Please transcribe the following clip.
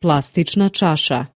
plastična čaša.